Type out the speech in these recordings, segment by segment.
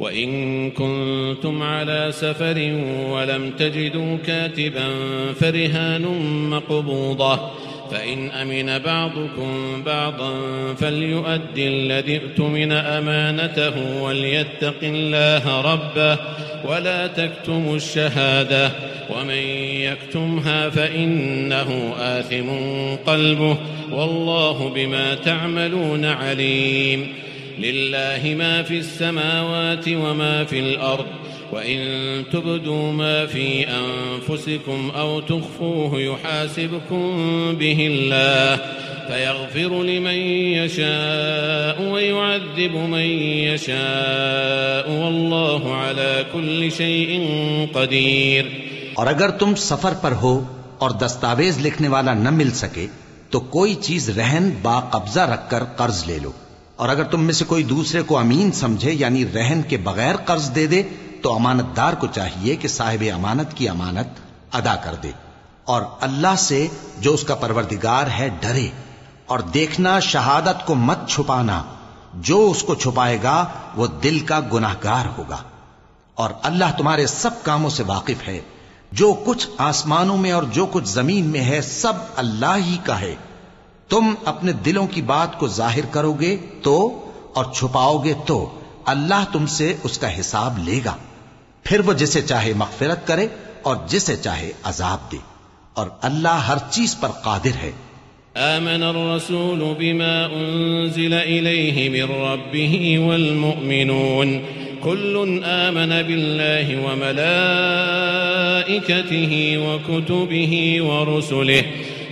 وإن كنتم على سفر ولم تجدوا كاتبا فرهان مقبوضة فإن أمن بعضكم بعضا فليؤدي الذي ائتمن أمانته وليتق الله ربه ولا تكتموا الشهادة ومن يكتمها فإنه آثم قلبه والله بما تعملون عليم لله ما في السماوات وما في الأرض، وإن تبدوا ما في أنفسكم أو تخفوه يحاسبكم به الله، فيغفر لمن يشاء ويعذب من يشاء، والله على كل شيء قدير. اور اگر تم سفر پر ہو اور دستاویز لکھنے والا نہ مل سکے، تو کوئی چیز رہن با قبضہ رکھ کر قرض لے لو۔ اور اگر تم میں سے کوئی دوسرے کو امین سمجھے یعنی رہن کے بغیر قرض دے دے، تو امانت دار کو چاہیے کہ صاحب امانت کی امانت ادا کر دے۔ اور اللہ سے جو اس کا پروردگار ہے، ڈرے۔ اور دیکھنا، شہادت کو مت چھپانا۔ جو اس کو چھپائے گا، وہ دل کا گناہ گار ہوگا۔ اور اللہ تمہارے سب کاموں سے واقف ہے۔ جو کچھ آسمانوں میں اور جو کچھ زمین میں ہے، سب اللہ ہی کا ہے۔ تم اپنے دلوں کی بات کو ظاہر کرو گے تو اور چھپاؤ گے تو اللہ تم سے اس کا حساب لے گا۔ پھر وہ جسے چاہے مغفرت کرے اور جسے چاہے عذاب دے۔ اور اللہ ہر چیز پر قادر ہے۔ آمن الرسول بما أنزل إليه من ربه والمؤمنون۔ كل آمن بالله وملائكته وكتبه ورسله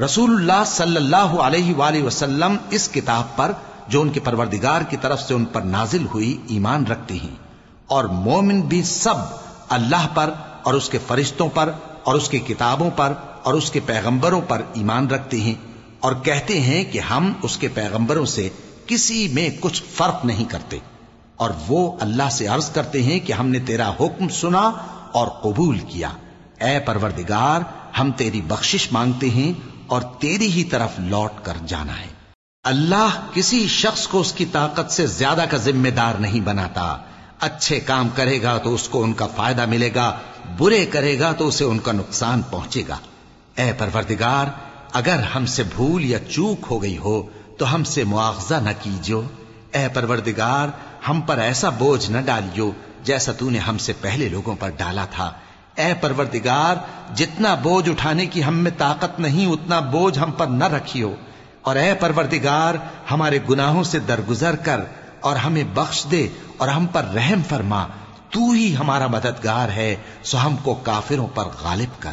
رسول اللہ صلی اللہ علیہ وآلہ وسلم اس کتاب پر جو ان کے پروردگار کی طرف سے ان پر نازل ہوئی ایمان رکھتے ہیں اور مومن بھی سب اللہ پر اور اس کے فرشتوں پر اور اس کی کتابوں پر اور اس کے پیغمبروں پر ایمان رکھتے ہیں اور کہتے ہیں کہ ہم اس کے پیغمبروں سے کسی میں کچھ فرق نہیں کرتے اور وہ اللہ سے عرض کرتے ہیں کہ ہم نے تیرا حکم سنا اور قبول کیا۔ اے پروردگار، ہم تیری بخشش مانگتے ہیں اور تیری ہی طرف لوٹ کر جانا ہے۔ اللہ کسی شخص کو اس کی طاقت سے زیادہ کا ذمہ دار نہیں بناتا۔ اچھے کام کرے گا تو اس کو ان کا فائدہ ملے گا، برے کرے گا تو اسے ان کا نقصان پہنچے گا۔ اے پروردگار، اگر ہم سے بھول یا چوک ہو گئی ہو تو ہم سے معاوضہ نہ کیجو اے پروردگار، ہم پر ایسا بوجھ نہ ڈالیو جیسا تو نے ہم سے پہلے لوگوں پر ڈالا تھا۔ اے پروردگار، جتنا بوجھ اٹھانے کی ہم میں طاقت نہیں، اتنا بوجھ ہم پر نہ رکھیو۔ اور اے پروردگار، ہمارے گناہوں سے درگزر کر اور ہمیں بخش دے اور ہم پر رحم فرما۔ تو ہی ہمارا مددگار ہے، سو ہم کو کافروں پر غالب کر۔